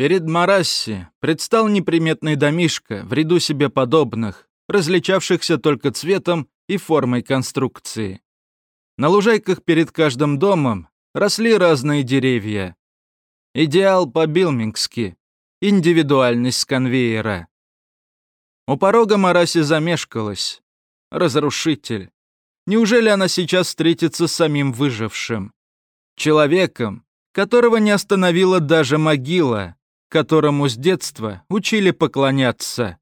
Перед Марасси предстал неприметный домишко в ряду себе подобных, различавшихся только цветом и формой конструкции. На лужайках перед каждым домом росли разные деревья. Идеал по-билмингски, индивидуальность конвейера. У порога Мараси замешкалась. Разрушитель. Неужели она сейчас встретится с самим выжившим? Человеком, которого не остановила даже могила, которому с детства учили поклоняться,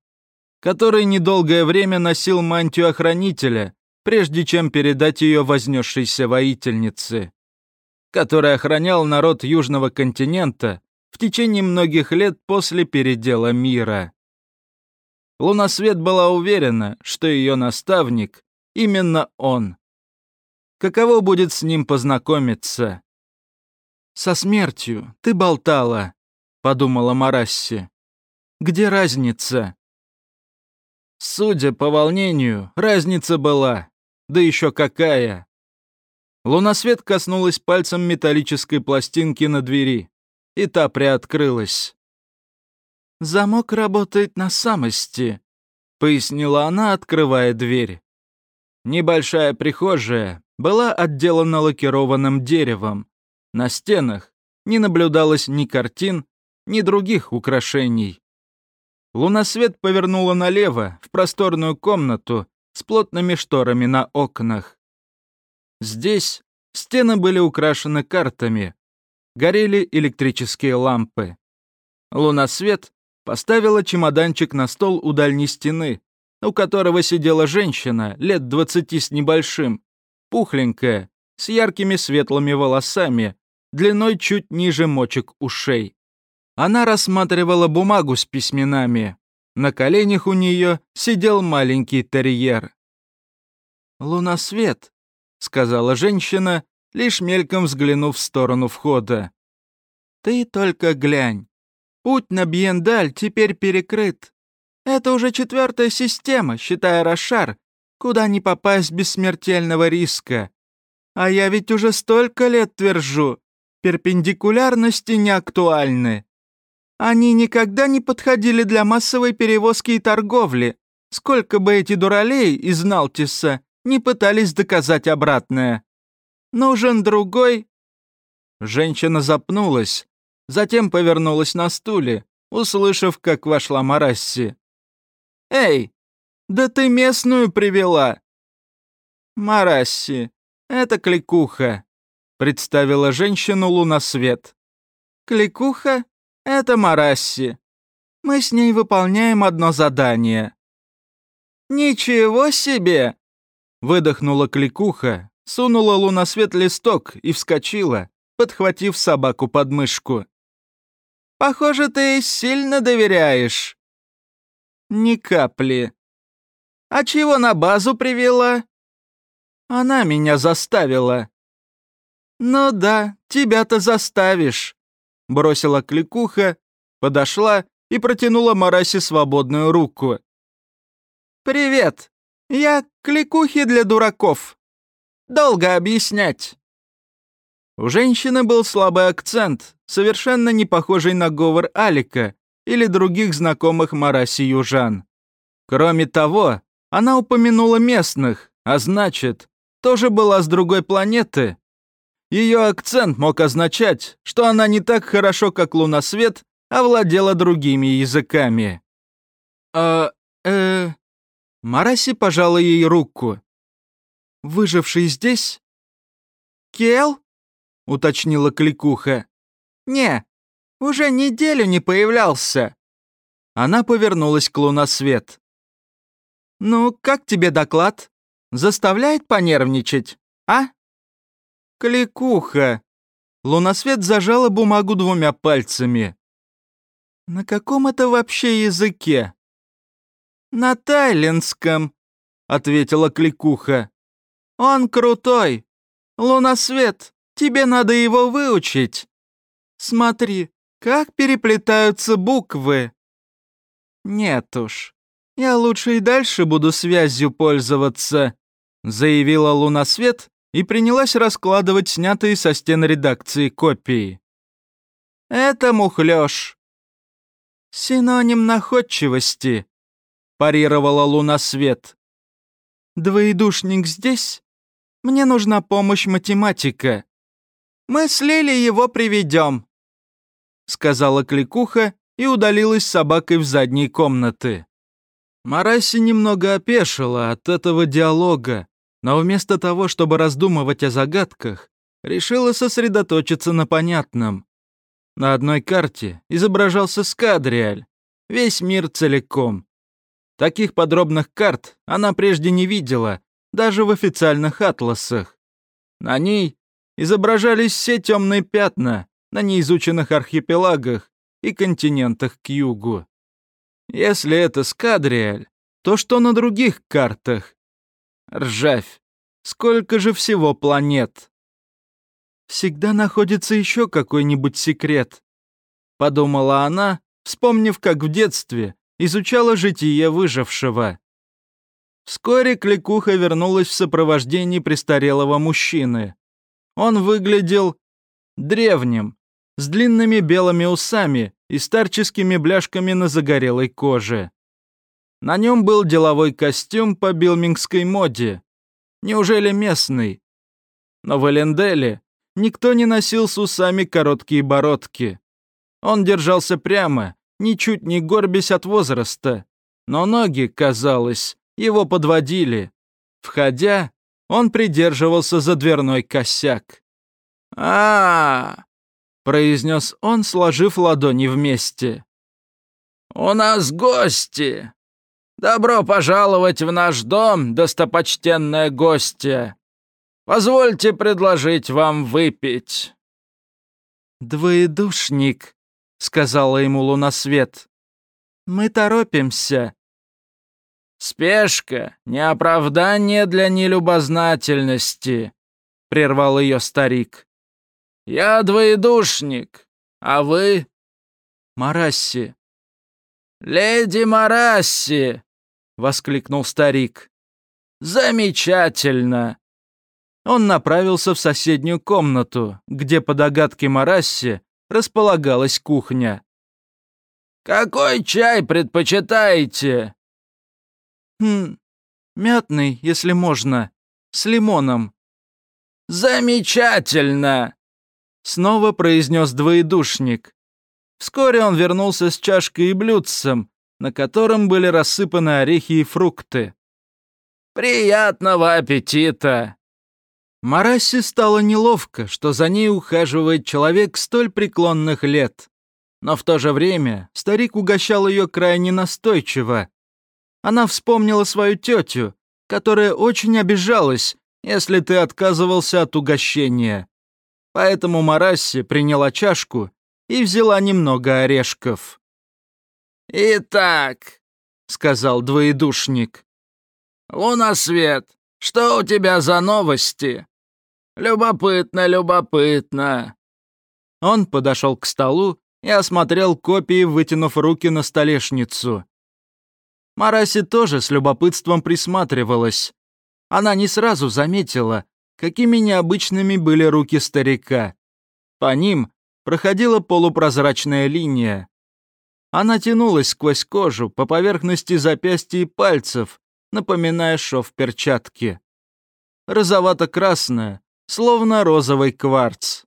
который недолгое время носил мантию охранителя, прежде чем передать ее вознесшейся воительнице, который охранял народ Южного континента в течение многих лет после передела мира. Лунасвет была уверена, что ее наставник — именно он. Каково будет с ним познакомиться? «Со смертью ты болтала», — подумала Марасси. «Где разница?» Судя по волнению, разница была. Да еще какая! Лунасвет коснулась пальцем металлической пластинки на двери, и та приоткрылась. «Замок работает на самости», — пояснила она, открывая дверь. Небольшая прихожая была отделана лакированным деревом. На стенах не наблюдалось ни картин, ни других украшений. Лунасвет повернула налево, в просторную комнату с плотными шторами на окнах. Здесь стены были украшены картами, горели электрические лампы. Лунасвет поставила чемоданчик на стол у дальней стены, у которого сидела женщина лет двадцати с небольшим, пухленькая, с яркими светлыми волосами, длиной чуть ниже мочек ушей. Она рассматривала бумагу с письменами. На коленях у нее сидел маленький терьер. «Лунасвет», — сказала женщина, лишь мельком взглянув в сторону входа. «Ты только глянь. Путь на Бьендаль теперь перекрыт. Это уже четвертая система, считая Рошар, куда не попасть без смертельного риска. А я ведь уже столько лет твержу, перпендикулярности не актуальны. Они никогда не подходили для массовой перевозки и торговли, сколько бы эти дуралей из Налтиса не пытались доказать обратное. Нужен другой...» Женщина запнулась, затем повернулась на стуле, услышав, как вошла Марасси. «Эй, да ты местную привела!» «Марасси, это кликуха», — представила женщину Лунасвет. «Кликуха — это Марасси. Мы с ней выполняем одно задание». «Ничего себе!» — выдохнула кликуха, сунула Лунасвет листок и вскочила, подхватив собаку под мышку. Похоже, ты сильно доверяешь». «Ни капли». «А чего на базу привела?» «Она меня заставила». «Ну да, тебя-то заставишь», — бросила кликуха, подошла и протянула Марасе свободную руку. «Привет, я кликухи для дураков. Долго объяснять». У женщины был слабый акцент, совершенно не похожий на говор Алика или других знакомых Мараси южан. Кроме того, она упомянула местных, а значит, тоже была с другой планеты. Ее акцент мог означать, что она не так хорошо, как Лунасвет, овладела другими языками. «А... э...» Мараси пожала ей руку. «Выживший здесь?» «Кел?» уточнила Кликуха. «Не, уже неделю не появлялся». Она повернулась к Лунасвет. «Ну, как тебе доклад? Заставляет понервничать, а?» «Кликуха!» Лунасвет зажала бумагу двумя пальцами. «На каком это вообще языке?» «На тайлинском», — ответила Кликуха. «Он крутой. Лунасвет, Тебе надо его выучить. Смотри, как переплетаются буквы. Нет уж, я лучше и дальше буду связью пользоваться, заявила Лунасвет и принялась раскладывать снятые со стен редакции копии. Это мухлёж. «Синоним находчивости», — парировала лунасвет. «Двоедушник здесь? Мне нужна помощь математика. Мы с его приведем», — сказала Кликуха и удалилась с собакой в задней комнаты. Мараси немного опешила от этого диалога, но вместо того, чтобы раздумывать о загадках, решила сосредоточиться на понятном. На одной карте изображался Скадриаль, весь мир целиком. Таких подробных карт она прежде не видела, даже в официальных атласах. На ней изображались все темные пятна на неизученных архипелагах и континентах к югу. Если это Скадриаль, то что на других картах? Ржавь. Сколько же всего планет? Всегда находится еще какой-нибудь секрет, подумала она, вспомнив, как в детстве изучала житие выжившего. Вскоре Кликуха вернулась в сопровождении престарелого мужчины. Он выглядел древним, с длинными белыми усами и старческими бляшками на загорелой коже. На нем был деловой костюм по билмингской моде. Неужели местный? Но в Эленделе никто не носил с усами короткие бородки. Он держался прямо, ничуть не горбясь от возраста, но ноги, казалось, его подводили. Входя, он придерживался за дверной косяк. а, -а, -а произнес он, сложив ладони вместе. «У нас гости! Добро пожаловать в наш дом, достопочтенная гостья! Позвольте предложить вам выпить!» «Двоедушник», — сказала ему Лунасвет. «Мы торопимся». «Спешка — не оправдание для нелюбознательности», — прервал ее старик. «Я двоедушник, а вы?» «Марасси». «Леди Марасси!» — воскликнул старик. «Замечательно!» Он направился в соседнюю комнату, где по догадке Марасси располагалась кухня. «Какой чай предпочитаете?» «Хм, мятный, если можно, с лимоном». «Замечательно!» Снова произнес двоедушник. Вскоре он вернулся с чашкой и блюдцем, на котором были рассыпаны орехи и фрукты. «Приятного аппетита!» Марасе стало неловко, что за ней ухаживает человек столь преклонных лет. Но в то же время старик угощал ее крайне настойчиво. Она вспомнила свою тетю, которая очень обижалась, если ты отказывался от угощения. Поэтому Марасси приняла чашку и взяла немного орешков. «Итак», — сказал двоедушник, — «Лунасвет, что у тебя за новости?» «Любопытно, любопытно». Он подошел к столу и осмотрел копии, вытянув руки на столешницу. Мараси тоже с любопытством присматривалась. Она не сразу заметила, какими необычными были руки старика. По ним проходила полупрозрачная линия. Она тянулась сквозь кожу по поверхности запястья и пальцев, напоминая шов перчатки. Розовато-красная, словно розовый кварц.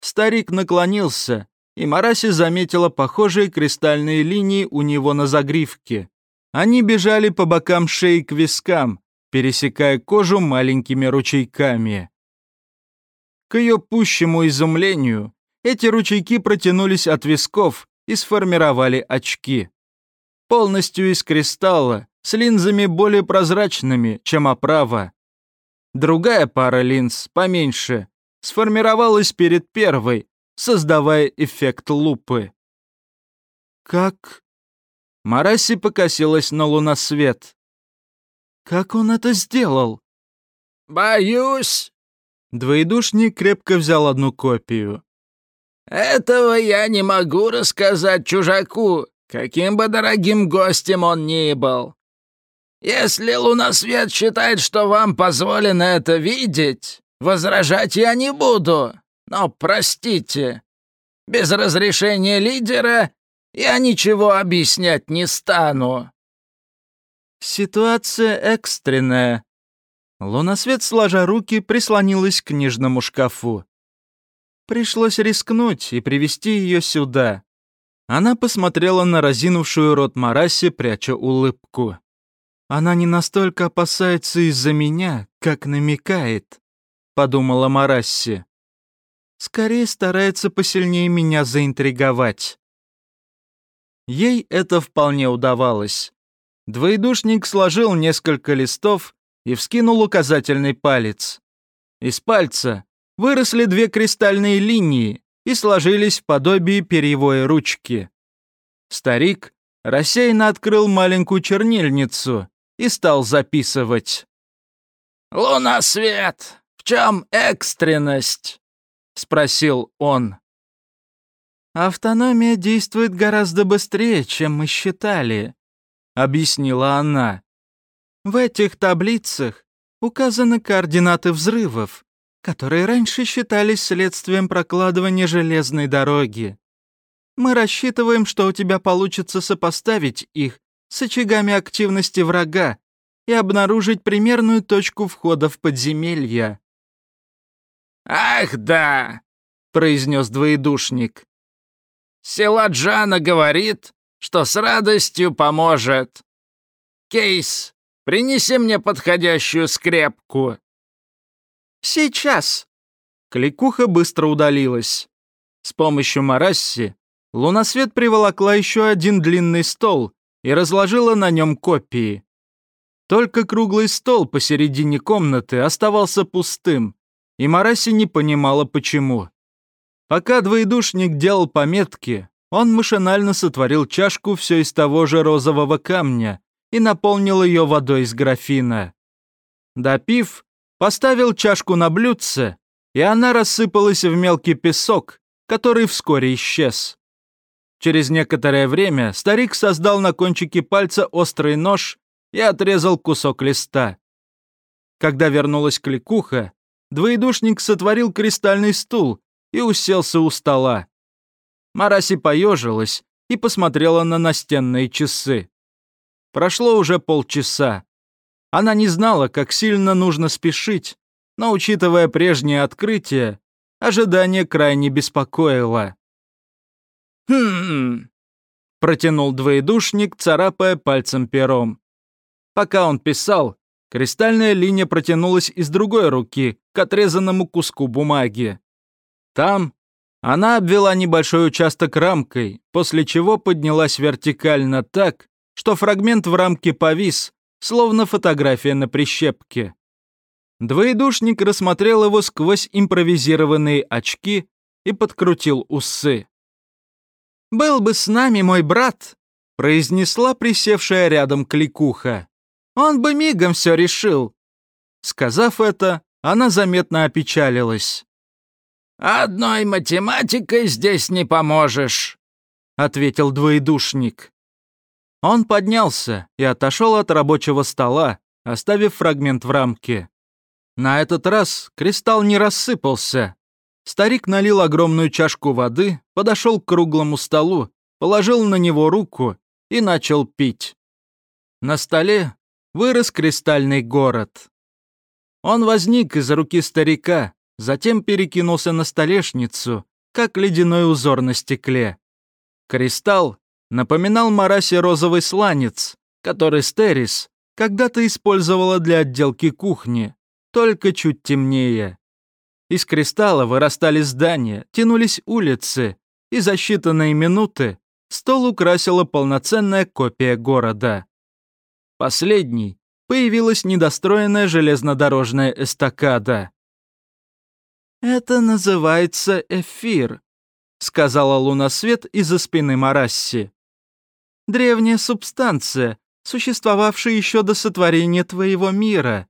Старик наклонился, и Мараси заметила похожие кристальные линии у него на загривке. Они бежали по бокам шеи к вискам, пересекая кожу маленькими ручейками. К ее пущему изумлению, эти ручейки протянулись от висков и сформировали очки. Полностью из кристалла, с линзами более прозрачными, чем оправа. Другая пара линз, поменьше, сформировалась перед первой, создавая эффект лупы. «Как?» Мараси покосилась на луносвет. «Как он это сделал?» «Боюсь...» Двоедушник крепко взял одну копию. «Этого я не могу рассказать чужаку, каким бы дорогим гостем он ни был. Если Лунасвет считает, что вам позволено это видеть, возражать я не буду, но простите, без разрешения лидера Я ничего объяснять не стану». «Ситуация экстренная». Лунасвет, сложа руки, прислонилась к книжному шкафу. Пришлось рискнуть и привести ее сюда. Она посмотрела на разинувшую рот Мараси, пряча улыбку. Она не настолько опасается из-за меня, как намекает, подумала Марасси. Скорее старается посильнее меня заинтриговать. Ей это вполне удавалось. Двоедушник сложил несколько листов и вскинул указательный палец. Из пальца выросли две кристальные линии и сложились в подобие перьевой ручки. Старик рассеянно открыл маленькую чернильницу и стал записывать. «Лунасвет, в чем экстренность?» — спросил он. «Автономия действует гораздо быстрее, чем мы считали», — объяснила она. «В этих таблицах указаны координаты взрывов, которые раньше считались следствием прокладывания железной дороги. Мы рассчитываем, что у тебя получится сопоставить их с очагами активности врага и обнаружить примерную точку входа в подземелья. «Ах да!» — произнес двоедушник. «Селаджана говорит, что с радостью поможет. Кейс, принеси мне подходящую скрепку». «Сейчас!» Кликуха быстро удалилась. С помощью Марасси Лунасвет приволокла еще один длинный стол и разложила на нем копии. Только круглый стол посередине комнаты оставался пустым, и Мараси не понимала, почему. Пока двоедушник делал пометки, он машинально сотворил чашку все из того же розового камня и наполнил ее водой из графина. Допив, поставил чашку на блюдце, и она рассыпалась в мелкий песок, который вскоре исчез. Через некоторое время старик создал на кончике пальца острый нож и отрезал кусок листа. Когда вернулась кликуха, двоедушник сотворил кристальный стул и уселся у стола. Мараси поежилась и посмотрела на настенные часы. Прошло уже полчаса. Она не знала, как сильно нужно спешить, но, учитывая прежнее открытие, ожидание крайне беспокоило. «Хм...» — протянул двоедушник, царапая пальцем пером. Пока он писал, кристальная линия протянулась из другой руки к отрезанному куску бумаги. Там она обвела небольшой участок рамкой, после чего поднялась вертикально так, что фрагмент в рамке повис, словно фотография на прищепке. Двоедушник рассмотрел его сквозь импровизированные очки и подкрутил усы. «Был бы с нами мой брат», — произнесла присевшая рядом кликуха. «Он бы мигом все решил». Сказав это, она заметно опечалилась. «Одной математикой здесь не поможешь», — ответил двоедушник. Он поднялся и отошел от рабочего стола, оставив фрагмент в рамке. На этот раз кристалл не рассыпался, Старик налил огромную чашку воды, подошел к круглому столу, положил на него руку и начал пить. На столе вырос кристальный город. Он возник из руки старика, затем перекинулся на столешницу, как ледяной узор на стекле. Кристалл напоминал Марасе розовый сланец, который Стерис когда-то использовала для отделки кухни, только чуть темнее. Из кристалла вырастали здания, тянулись улицы, и за считанные минуты стол украсила полноценная копия города. Последней появилась недостроенная железнодорожная эстакада. «Это называется эфир», — сказала лунасвет из-за спины Марасси. «Древняя субстанция, существовавшая еще до сотворения твоего мира.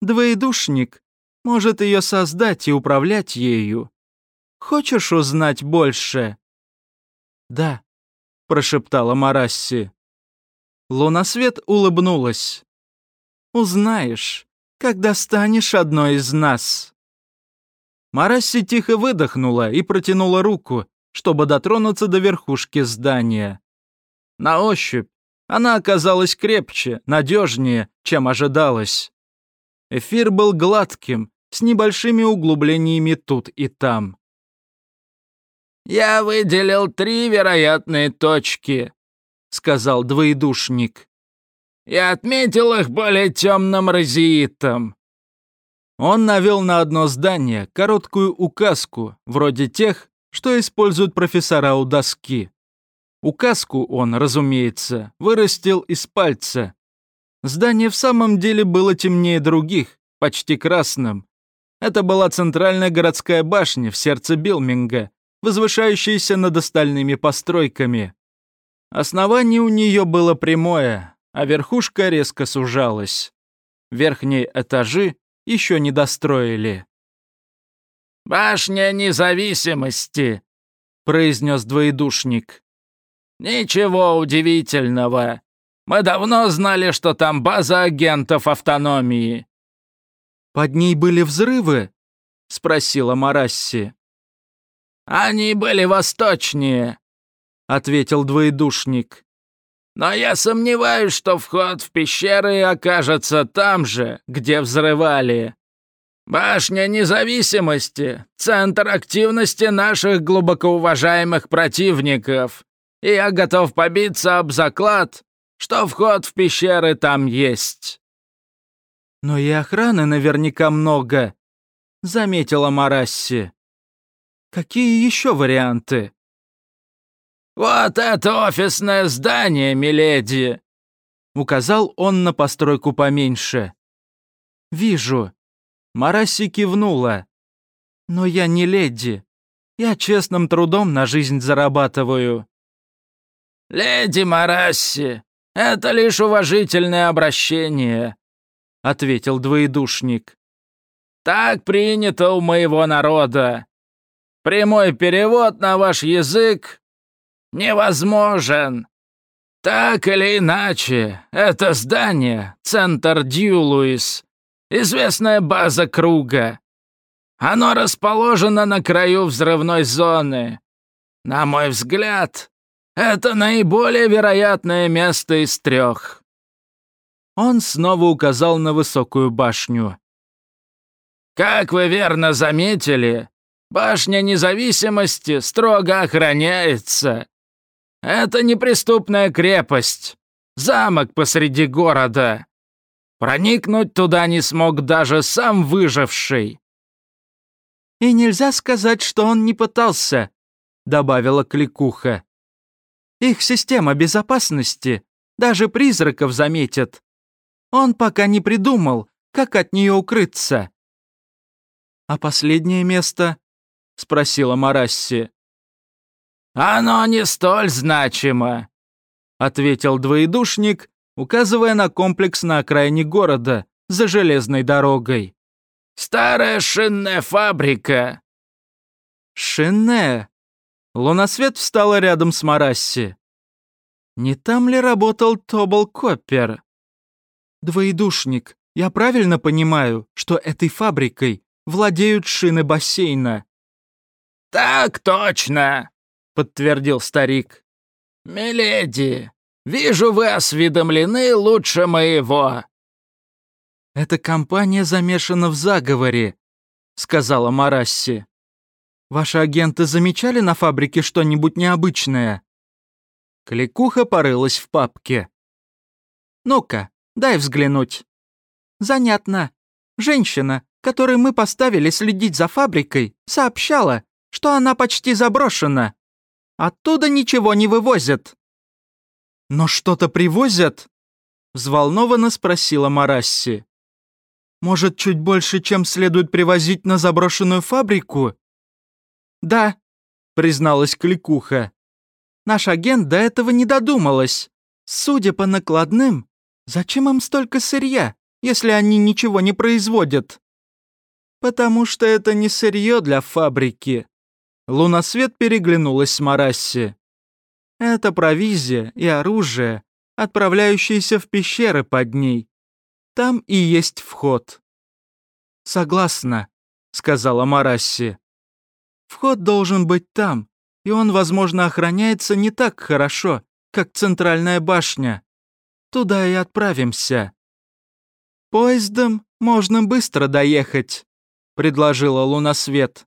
Двоедушник может ее создать и управлять ею. Хочешь узнать больше?» «Да», — прошептала Марасси. Лунасвет улыбнулась. «Узнаешь, когда станешь одной из нас». Марасси тихо выдохнула и протянула руку, чтобы дотронуться до верхушки здания. На ощупь она оказалась крепче, надежнее, чем ожидалось. Эфир был гладким, с небольшими углублениями тут и там. «Я выделил три вероятные точки», — сказал двоедушник. «Я отметил их более темным розеитом». Он навел на одно здание короткую указку, вроде тех, что используют профессора у доски. Указку он, разумеется, вырастил из пальца. Здание в самом деле было темнее других, почти красным. Это была центральная городская башня в сердце Билминга, возвышающаяся над остальными постройками. Основание у нее было прямое, а верхушка резко сужалась. Верхние этажи еще не достроили. «Башня независимости», — произнес двоедушник. «Ничего удивительного. Мы давно знали, что там база агентов автономии». «Под ней были взрывы?» — спросила Марасси. «Они были восточнее», — ответил двоедушник. «Но я сомневаюсь, что вход в пещеры окажется там же, где взрывали. Башня независимости — центр активности наших глубоко уважаемых противников, и я готов побиться об заклад, что вход в пещеры там есть». «Но и охраны наверняка много», — заметила Марасси. «Какие еще варианты?» «Вот это офисное здание, миледи!» Указал он на постройку поменьше. «Вижу». Мараси кивнула. «Но я не леди. Я честным трудом на жизнь зарабатываю». «Леди Марасси, это лишь уважительное обращение», — ответил двоедушник. «Так принято у моего народа. Прямой перевод на ваш язык невозможен. Так или иначе, это здание — центр Дью-Луис, известная база круга. Оно расположено на краю взрывной зоны. На мой взгляд, это наиболее вероятное место из трех. Он снова указал на высокую башню. Как вы верно заметили, башня независимости строго охраняется. Это неприступная крепость, замок посреди города. Проникнуть туда не смог даже сам выживший. «И нельзя сказать, что он не пытался», — добавила Кликуха. «Их система безопасности даже призраков заметит. Он пока не придумал, как от нее укрыться». «А последнее место?» — спросила Марасси. «Оно не столь значимо», — ответил двоедушник, указывая на комплекс на окраине города за железной дорогой. «Старая шинная фабрика». «Шинная?» Лунасвет встала рядом с Марасси. «Не там ли работал Тобл Коппер?» «Двоедушник, я правильно понимаю, что этой фабрикой владеют шины бассейна?» «Так точно!» — подтвердил старик. «Миледи, вижу, вы осведомлены лучше моего». «Эта компания замешана в заговоре», — сказала Марасси. «Ваши агенты замечали на фабрике что-нибудь необычное?» Кликуха порылась в папке. «Ну-ка, дай взглянуть». «Занятно. Женщина, которой мы поставили следить за фабрикой, сообщала, что она почти заброшена. Оттуда ничего не вывозят». «Но что-то привозят?» — взволнованно спросила Марасси. «Может, чуть больше, чем следует привозить на заброшенную фабрику?» «Да», — призналась Кликуха. «Наш агент до этого не додумалась. Судя по накладным, зачем им столько сырья, если они ничего не производят?» «Потому что это не сырье для фабрики», Лунасвет переглянулась с Марасси. «Это провизия и оружие, отправляющиеся в пещеры под ней. Там и есть вход». «Согласна», — сказала Марасси. «Вход должен быть там, и он, возможно, охраняется не так хорошо, как центральная башня. Туда и отправимся. Поездом можно быстро доехать, предложила Лунасвет.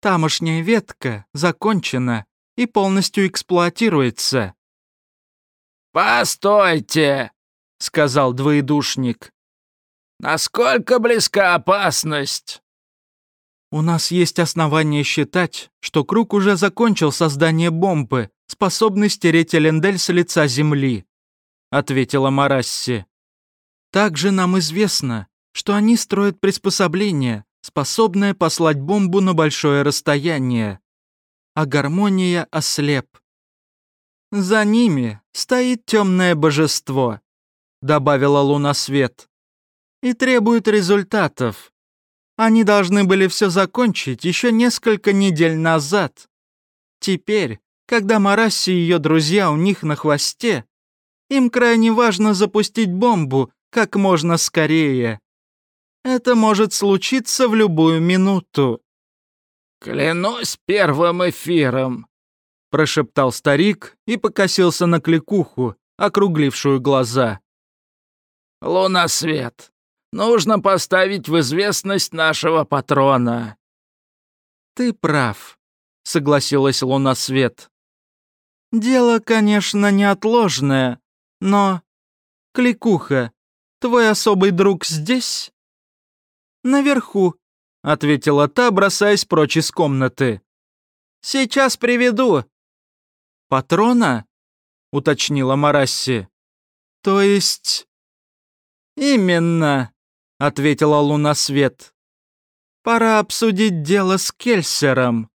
Тамошняя ветка закончена и полностью эксплуатируется. «Постойте!» — сказал двоедушник. «Насколько близка опасность?» «У нас есть основания считать, что Круг уже закончил создание бомбы, способной стереть Элендель с лица земли», — ответила Марасси. «Также нам известно, что они строят приспособление, способное послать бомбу на большое расстояние. А гармония ослеп. За ними стоит темное божество», — добавила Луна Свет, «и требует результатов. Они должны были все закончить еще несколько недель назад. Теперь, когда Марасси и ее друзья у них на хвосте, им крайне важно запустить бомбу как можно скорее. Это может случиться в любую минуту. «Клянусь первым эфиром», — прошептал старик и покосился на кликуху, округлившую глаза. «Лунасвет, Нужно поставить в известность нашего патрона». «Ты прав», — согласилась Луна Свет. «Дело, конечно, неотложное, но... Кликуха, твой особый друг здесь?» «Наверху», — ответила та, бросаясь прочь из комнаты. «Сейчас приведу». «Патрона?» — уточнила Марасси. «То есть...» «Именно», ответила Луна Свет. «Пора обсудить дело с Кельсером».